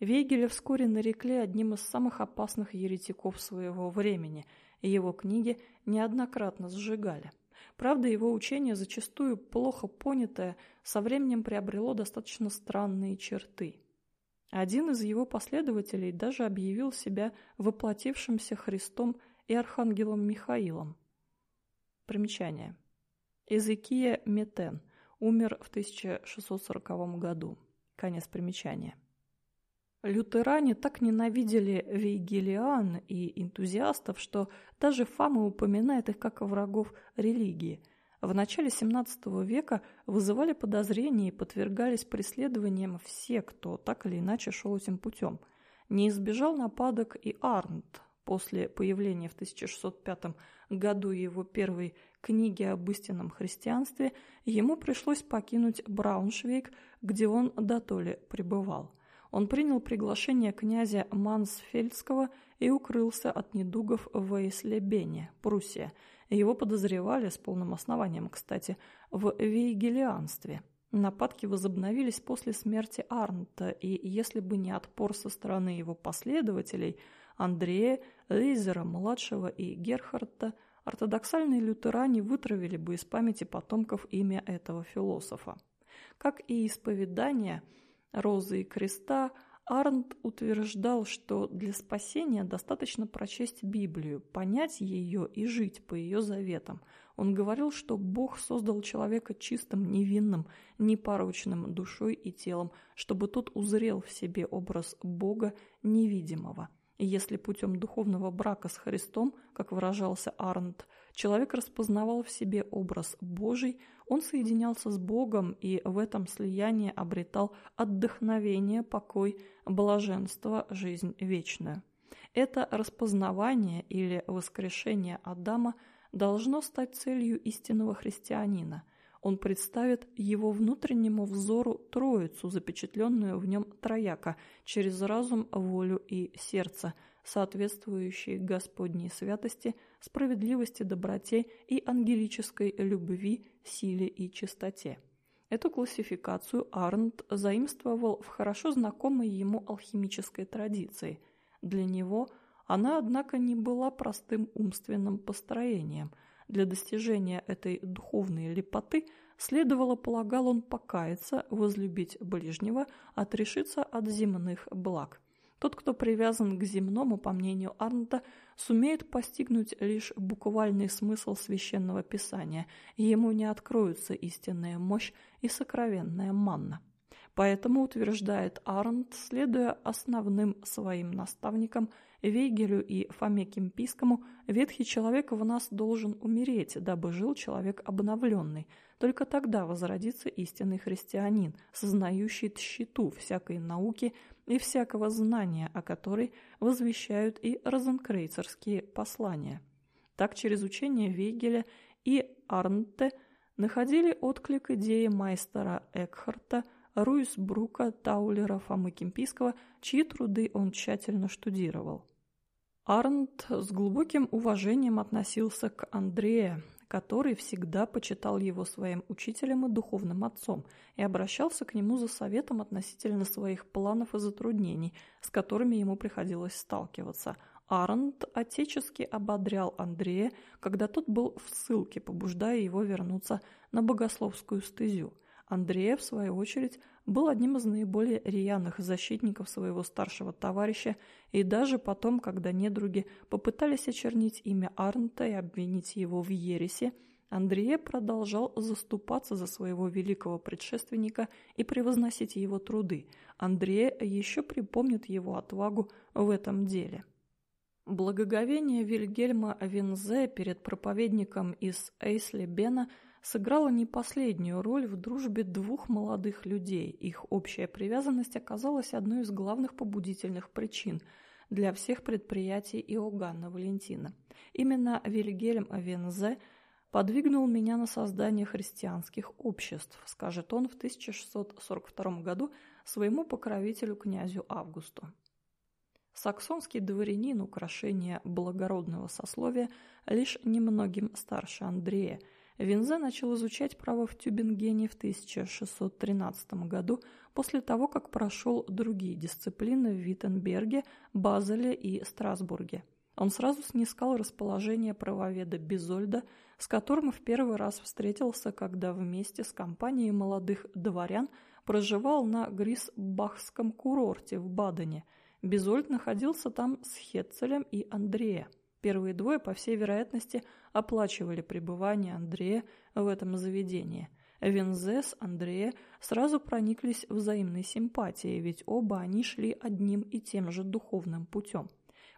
Вейгеля вскоре нарекли одним из самых опасных еретиков своего времени, его книги неоднократно сжигали. Правда, его учение, зачастую плохо понятое, со временем приобрело достаточно странные черты. Один из его последователей даже объявил себя воплотившимся Христом и архангелом Михаилом. Примечание. Эзекия Метен умер в 1640 году. Конец примечания. Лютеране так ненавидели вейгелиан и энтузиастов, что даже Фама упоминает их как врагов религии. В начале XVII века вызывали подозрения и подвергались преследованиям все, кто так или иначе шел этим путем. Не избежал нападок и Арнт, После появления в 1605 году его первой книги об истинном христианстве ему пришлось покинуть Брауншвейг, где он дотоле пребывал. Он принял приглашение князя Мансфельдского и укрылся от недугов в Эйслебене, Пруссия. Его подозревали, с полным основанием, кстати, в вейгелианстве. Нападки возобновились после смерти Арнта, и если бы не отпор со стороны его последователей – Андрея, Лейзера-младшего и Герхарда, ортодоксальные лютеране вытравили бы из памяти потомков имя этого философа. Как и исповедание Розы и Креста, Арнт утверждал, что для спасения достаточно прочесть Библию, понять ее и жить по ее заветам. Он говорил, что Бог создал человека чистым, невинным, непорочным душой и телом, чтобы тот узрел в себе образ Бога невидимого – и если путем духовного брака с Христом, как выражался Арнт, человек распознавал в себе образ Божий, он соединялся с Богом и в этом слиянии обретал отдохновение, покой, блаженство, жизнь вечную. Это распознавание или воскрешение Адама должно стать целью истинного христианина. Он представит его внутреннему взору троицу, запечатленную в нем трояка, через разум, волю и сердце, соответствующие Господней святости, справедливости, доброте и ангелической любви, силе и чистоте. Эту классификацию Арнт заимствовал в хорошо знакомой ему алхимической традиции. Для него она, однако, не была простым умственным построением. Для достижения этой духовной лепоты следовало, полагал он, покаяться, возлюбить ближнего, отрешиться от земных благ – тот, кто привязан к земному, по мнению Арнта, сумеет постигнуть лишь буквальный смысл священного писания, и ему не откроются истинная мощь и сокровенная манна. Поэтому, утверждает Арнт, следуя основным своим наставникам Вейгелю и Фоме Кемпийскому, ветхий человек в нас должен умереть, дабы жил человек обновленный. Только тогда возродится истинный христианин, сознающий тщету всякой науки и всякого знания, о которой возвещают и розенкрейцерские послания. Так через учение Вейгеля и Арнте находили отклик идеи майстера Экхарта, Руисбрука, Таулера, Фомы Кемпийского, чьи труды он тщательно штудировал. Арнт с глубоким уважением относился к Андрея, который всегда почитал его своим учителем и духовным отцом и обращался к нему за советом относительно своих планов и затруднений, с которыми ему приходилось сталкиваться. Арнт отечески ободрял Андрея, когда тот был в ссылке, побуждая его вернуться на богословскую стезю. Андрея, в свою очередь, был одним из наиболее рьяных защитников своего старшего товарища, и даже потом, когда недруги попытались очернить имя Арнта и обвинить его в ересе, Андрея продолжал заступаться за своего великого предшественника и превозносить его труды. Андрея еще припомнит его отвагу в этом деле. Благоговение Вильгельма Винзе перед проповедником из Эйсли Бена – сыграла не последнюю роль в дружбе двух молодых людей. Их общая привязанность оказалась одной из главных побудительных причин для всех предприятий Иоганна Валентина. Именно Вильгельм Вензе подвигнул меня на создание христианских обществ, скажет он в 1642 году своему покровителю князю Августу. Саксонский дворянин украшения благородного сословия лишь немногим старше Андрея – Винзе начал изучать право в Тюбингене в 1613 году после того, как прошел другие дисциплины в Виттенберге, Базеле и Страсбурге. Он сразу снискал расположение правоведа Безольда, с которым в первый раз встретился, когда вместе с компанией молодых дворян проживал на Грисбахском курорте в Бадене. Безольд находился там с Хетцелем и Андрея. Первые двое, по всей вероятности, оплачивали пребывание Андрея в этом заведении. Вензе с Андрея сразу прониклись взаимной симпатией, ведь оба они шли одним и тем же духовным путем.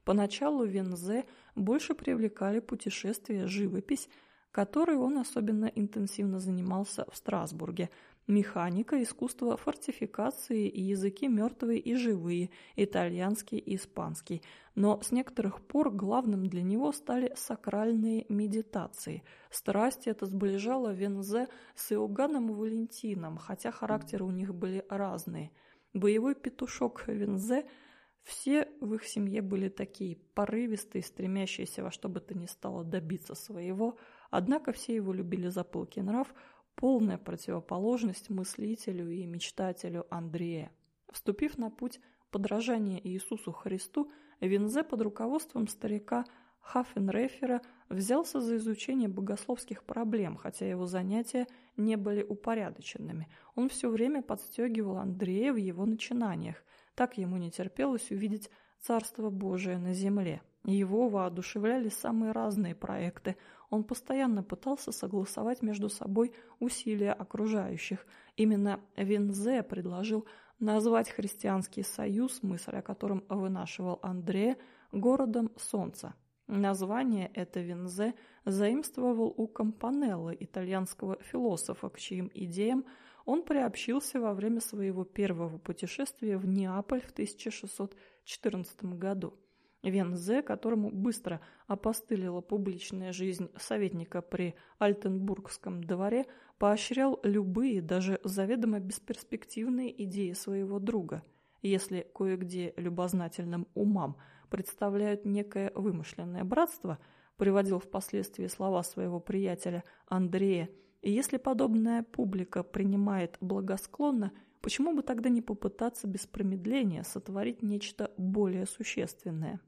Поначалу Вензе больше привлекали путешествия, живопись, которой он особенно интенсивно занимался в Страсбурге – механика, искусство фортификации языки мертвые и живые, итальянский и испанский. Но с некоторых пор главным для него стали сакральные медитации. Страсть это сближало Вензе с Иоганном Валентином, хотя характеры у них были разные. Боевой петушок Вензе – все в их семье были такие порывистые, стремящиеся во что бы то ни стало добиться своего, однако все его любили за пылкий нрав, полная противоположность мыслителю и мечтателю Андрея. Вступив на путь подражания Иисусу Христу, Винзе под руководством старика Хаффенрефера взялся за изучение богословских проблем, хотя его занятия не были упорядоченными. Он все время подстегивал Андрея в его начинаниях. Так ему не терпелось увидеть Царство Божие на земле. Его воодушевляли самые разные проекты. Он постоянно пытался согласовать между собой усилия окружающих. Именно Вензе предложил назвать христианский союз, мысль о котором вынашивал Андре, городом солнца. Название это Вензе заимствовал у Кампанеллы, итальянского философа, к чьим идеям он приобщился во время своего первого путешествия в Неаполь в 1614 году. Вензе, которому быстро опостылила публичная жизнь советника при Альтенбургском дворе, поощрял любые, даже заведомо бесперспективные идеи своего друга. Если кое-где любознательным умам представляют некое вымышленное братство, приводил впоследствии слова своего приятеля Андрея, и если подобная публика принимает благосклонно, почему бы тогда не попытаться без промедления сотворить нечто более существенное?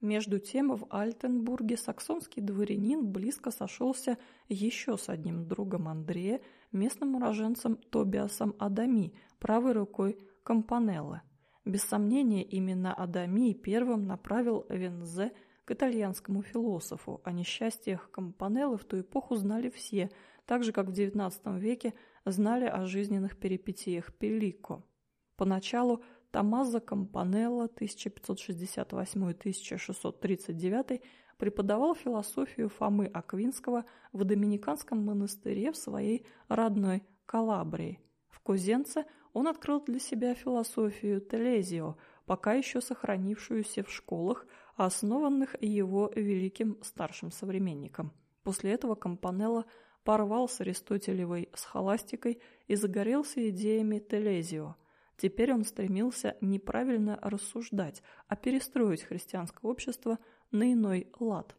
Между тем в Альтенбурге саксонский дворянин близко сошелся еще с одним другом Андрея, местным уроженцем Тобиасом Адами, правой рукой Компанеллы. Без сомнения, именно Адами первым направил Вензе к итальянскому философу. О несчастьях Компанеллы в ту эпоху знали все, так же, как в XIX веке знали о жизненных перипетиях Пеллико. Поначалу Томмазо Кампанелло 1568-1639 преподавал философию Фомы Аквинского в Доминиканском монастыре в своей родной Калабрии. В Кузенце он открыл для себя философию Телезио, пока еще сохранившуюся в школах, основанных его великим старшим современником. После этого Кампанелло порвал с аристотелевой схоластикой и загорелся идеями Телезио – Теперь он стремился неправильно рассуждать, а перестроить христианское общество на иной лад.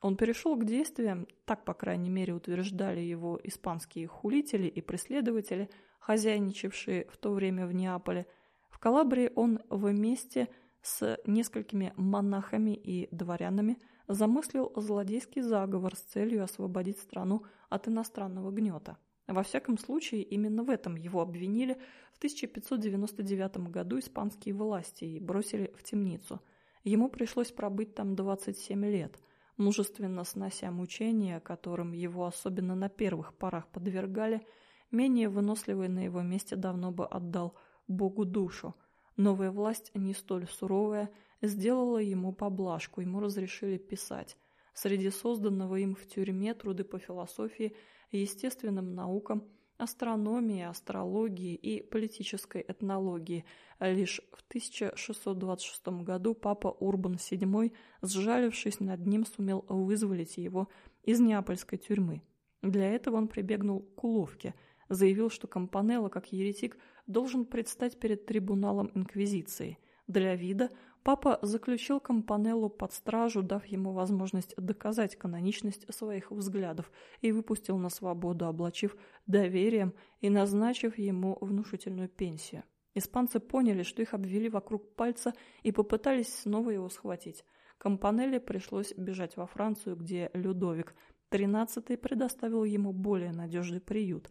Он перешел к действиям, так, по крайней мере, утверждали его испанские хулители и преследователи, хозяйничавшие в то время в Неаполе. В Калабрии он вместе с несколькими монахами и дворянами замыслил злодейский заговор с целью освободить страну от иностранного гнета. Во всяком случае, именно в этом его обвинили в 1599 году испанские власти и бросили в темницу. Ему пришлось пробыть там 27 лет, мужественно снося мучения, которым его особенно на первых порах подвергали, менее выносливый на его месте давно бы отдал Богу душу. Новая власть, не столь суровая, сделала ему поблажку, ему разрешили писать. Среди созданного им в тюрьме труды по философии – естественным наукам, астрономии, астрологии и политической этнологии. Лишь в 1626 году папа Урбан VII, сжалившись над ним, сумел вызволить его из неапольской тюрьмы. Для этого он прибегнул к уловке, заявил, что Компанелло, как еретик, должен предстать перед трибуналом Инквизиции. Для вида Папа заключил Компанеллу под стражу, дав ему возможность доказать каноничность своих взглядов, и выпустил на свободу, облачив доверием и назначив ему внушительную пенсию. Испанцы поняли, что их обвели вокруг пальца и попытались снова его схватить. Компанелле пришлось бежать во Францию, где Людовик XIII предоставил ему более надежный приют.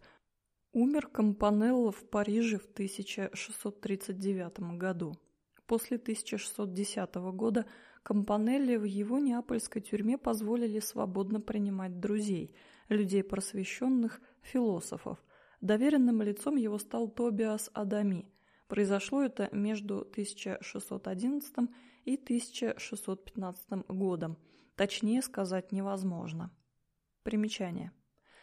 Умер Компанелло в Париже в 1639 году. После 1610 года Компанелли в его неапольской тюрьме позволили свободно принимать друзей, людей просвещенных, философов. Доверенным лицом его стал Тобиас Адами. Произошло это между 1611 и 1615 годом. Точнее сказать невозможно. Примечание.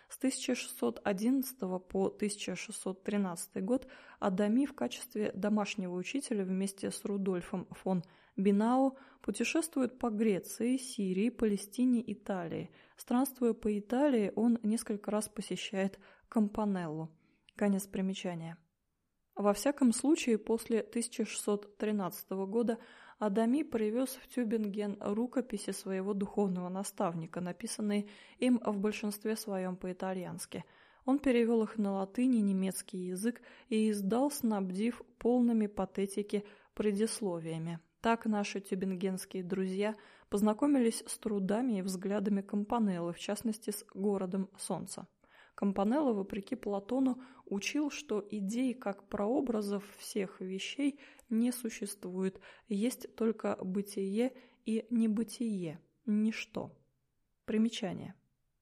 С 1611 по 1613 год Адами в качестве домашнего учителя вместе с Рудольфом фон Бинау путешествует по Греции, Сирии, Палестине, Италии. Странствуя по Италии, он несколько раз посещает Кампанеллу. Конец примечания. Во всяком случае, после 1613 года Адами привез в Тюбинген рукописи своего духовного наставника, написанные им в большинстве своем по-итальянски. Он перевел их на латынь и немецкий язык и издал, снабдив полными патетики предисловиями. Так наши тюбингенские друзья познакомились с трудами и взглядами Компанеллы, в частности с «Городом солнца». Компанелло, вопреки Платону, учил, что идей как прообразов всех вещей не существует, есть только бытие и небытие, ничто. Примечание.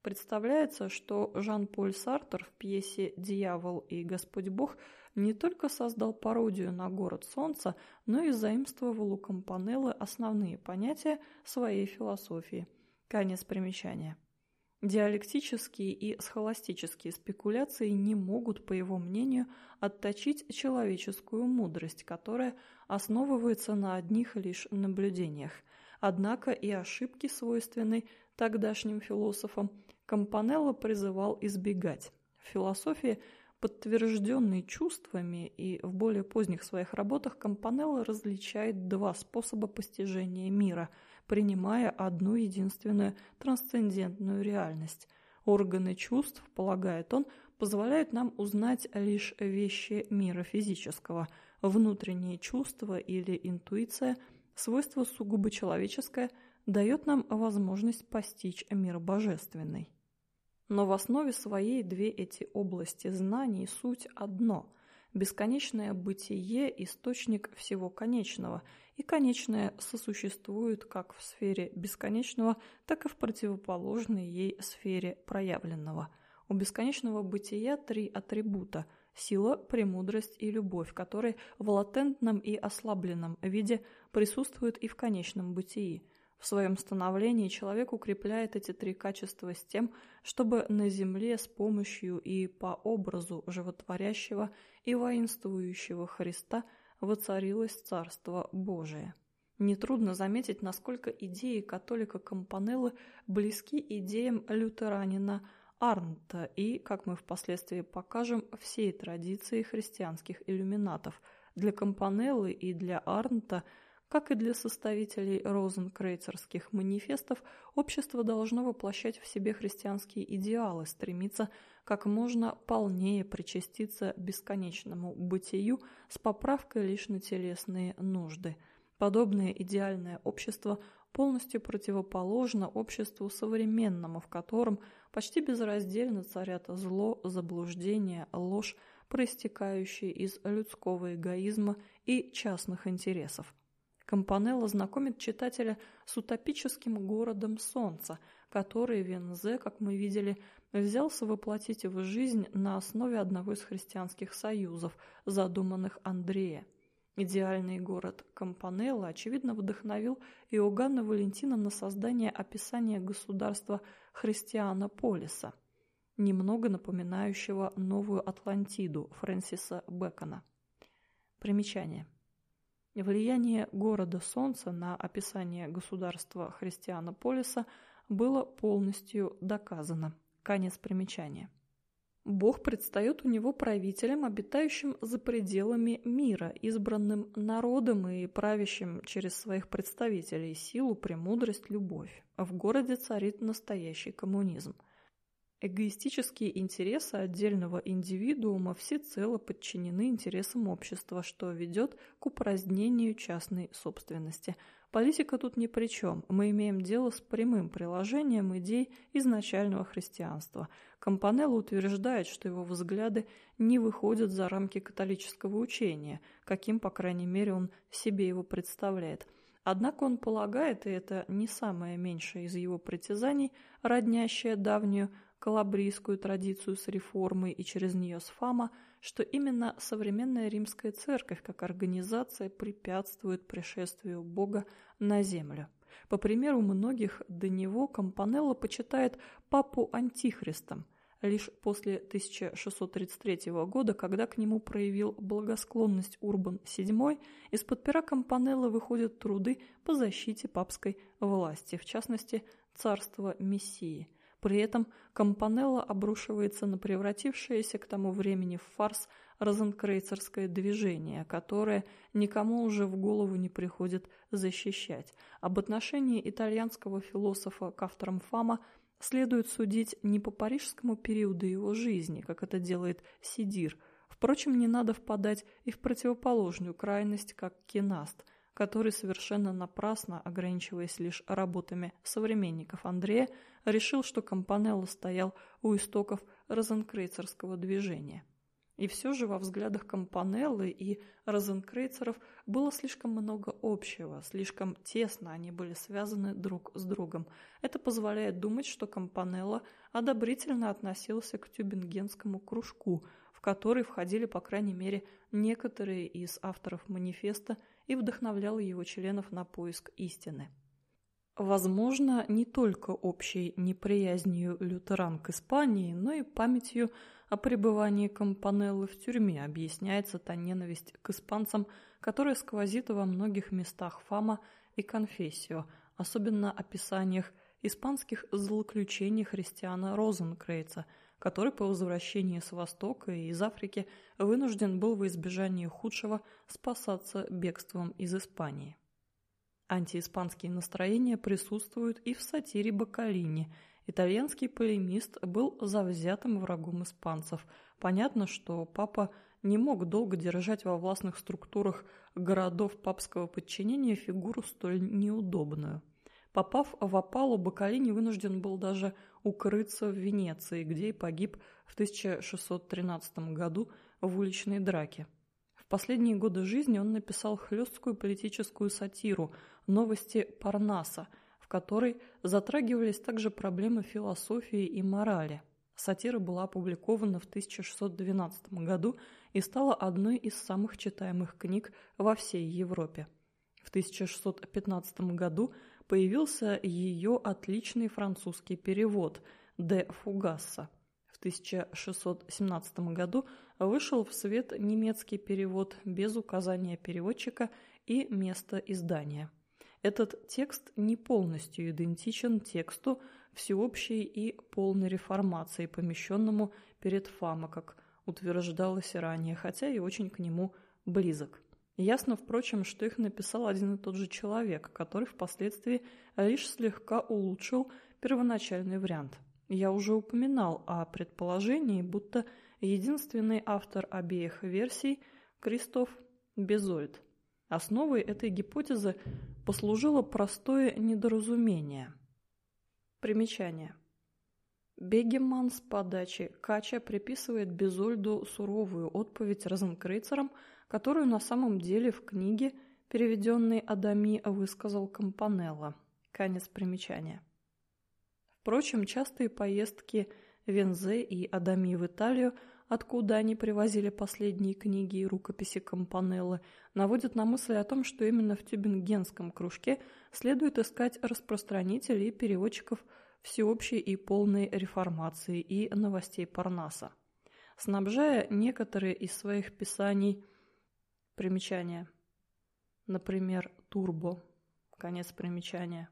Представляется, что Жан-Поль Сартер в пьесе «Дьявол и Господь Бог» не только создал пародию на город солнца, но и заимствовал у Компанеллы основные понятия своей философии. Конец примечания. Диалектические и схоластические спекуляции не могут, по его мнению, отточить человеческую мудрость, которая основывается на одних лишь наблюдениях. Однако и ошибки, свойственные тогдашним философам, Компанелло призывал избегать. В философии, подтвержденной чувствами, и в более поздних своих работах Компанелло различает два способа постижения мира – принимая одну единственную трансцендентную реальность. Органы чувств, полагает он, позволяют нам узнать лишь вещи мира физического. Внутренние чувства или интуиция, свойство сугубо человеческое, дает нам возможность постичь мир божественный. Но в основе своей две эти области знаний суть одно – бесконечное бытие – источник всего конечного, и конечное сосуществует как в сфере бесконечного, так и в противоположной ей сфере проявленного. У бесконечного бытия три атрибута – сила, премудрость и любовь, которые в латентном и ослабленном виде присутствуют и в конечном бытии. В своем становлении человек укрепляет эти три качества с тем, чтобы на земле с помощью и по образу животворящего и воинствующего Христа – воцарилось Царство Божие. Нетрудно заметить, насколько идеи католика Компанеллы близки идеям лютеранина Арнта и, как мы впоследствии покажем, всей традиции христианских иллюминатов. Для Компанеллы и для Арнта – как и для составителей розенкрейцерских манифестов, общество должно воплощать в себе христианские идеалы, стремиться как можно полнее причаститься бесконечному бытию с поправкой лишь на телесные нужды. Подобное идеальное общество полностью противоположно обществу современному, в котором почти безраздельно царят зло, заблуждение, ложь, проистекающие из людского эгоизма и частных интересов. Компанелло знакомит читателя с утопическим городом солнца, который Вензе, как мы видели, взялся воплотить в жизнь на основе одного из христианских союзов, задуманных Андрея. Идеальный город Компанелло, очевидно, вдохновил Иоганна Валентина на создание описания государства Христианополиса, немного напоминающего новую Атлантиду Фрэнсиса Бэкона. Примечание. Влияние города Солнца на описание государства Христианополиса было полностью доказано. Конец примечания. Бог предстает у него правителем, обитающим за пределами мира, избранным народом и правящим через своих представителей силу, премудрость, любовь. В городе царит настоящий коммунизм – Эгоистические интересы отдельного индивидуума всецело подчинены интересам общества, что ведет к упразднению частной собственности. Политика тут ни при чем. Мы имеем дело с прямым приложением идей изначального христианства. Компанелло утверждает, что его взгляды не выходят за рамки католического учения, каким, по крайней мере, он себе его представляет – Однако он полагает, и это не самое меньшее из его притязаний, роднящее давнюю калабрийскую традицию с реформой и через нее с Фама, что именно современная римская церковь как организация препятствует пришествию Бога на землю. По примеру многих до него Компанелло почитает папу антихристом, лишь после 1633 года, когда к нему проявил благосклонность Урбан VII, из-под пера Компанелло выходят труды по защите папской власти, в частности, царства Мессии – при этом Компанелло обрушивается на превратившееся к тому времени в фарс розенкрейцерское движение, которое никому уже в голову не приходит защищать. Об отношении итальянского философа к авторам Фама следует судить не по парижскому периоду его жизни, как это делает Сидир. Впрочем, не надо впадать и в противоположную крайность, как Кинаст – который совершенно напрасно, ограничиваясь лишь работами современников Андрея, решил, что Компанелло стоял у истоков розенкрейцерского движения. И все же во взглядах Компанеллы и розенкрейцеров было слишком много общего, слишком тесно они были связаны друг с другом. Это позволяет думать, что Компанелло одобрительно относился к тюбингенскому кружку, в который входили, по крайней мере, некоторые из авторов манифеста и вдохновлял его членов на поиск истины. Возможно, не только общей неприязнью лютеран к Испании, но и памятью о пребывании Компанеллы в тюрьме объясняется та ненависть к испанцам, которая сквозит во многих местах Фама и Конфессио, особенно описаниях испанских злоключений христиана Розенкрейца, который по возвращении с Востока и из Африки вынужден был во избежание худшего спасаться бегством из Испании. Антииспанские настроения присутствуют и в сатире Бакалини. Итальянский полемист был завзятым врагом испанцев. Понятно, что папа не мог долго держать во властных структурах городов папского подчинения фигуру столь неудобную. Попав в опалу, Бакалини вынужден был даже укрыться в Венеции, где и погиб в 1613 году в уличной драке. В последние годы жизни он написал хлесткую политическую сатиру – «Новости Парнаса», в которой затрагивались также проблемы философии и морали. Сатира была опубликована в 1612 году и стала одной из самых читаемых книг во всей Европе. В 1615 году появился ее отличный французский перевод «Де Фугасса». В 1617 году вышел в свет немецкий перевод без указания переводчика и места издания. Этот текст не полностью идентичен тексту всеобщей и полной реформации, помещенному перед Фама, как утверждалось ранее, хотя и очень к нему близок. Ясно, впрочем, что их написал один и тот же человек, который впоследствии лишь слегка улучшил первоначальный вариант. Я уже упоминал о предположении, будто единственный автор обеих версий – Кристоф Безольд. Основой этой гипотезы послужило простое недоразумение. Примечание. Бегеман с подачи Кача приписывает Безольду суровую отповедь розенкрейцерам, которую на самом деле в книге, переведенной Адами, высказал Компанелло. Конец примечания. Впрочем, частые поездки Вензе и Адами в Италию – откуда они привозили последние книги и рукописи Компанеллы, наводят на мысль о том, что именно в Тюбингенском кружке следует искать распространителей и переводчиков всеобщей и полной реформации и новостей Парнаса. Снабжая некоторые из своих писаний примечания, например, «Турбо», конец примечания,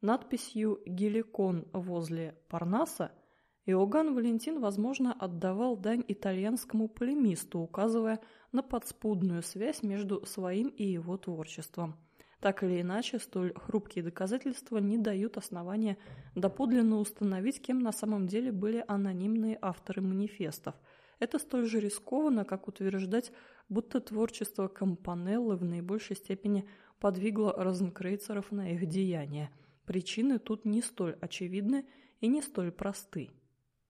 надписью «Геликон» возле Парнаса – Иоганн Валентин, возможно, отдавал дань итальянскому полемисту, указывая на подспудную связь между своим и его творчеством. Так или иначе, столь хрупкие доказательства не дают основания доподлинно установить, кем на самом деле были анонимные авторы манифестов. Это столь же рискованно, как утверждать, будто творчество Компанеллы в наибольшей степени подвигло розенкрейцеров на их деяния. Причины тут не столь очевидны и не столь просты.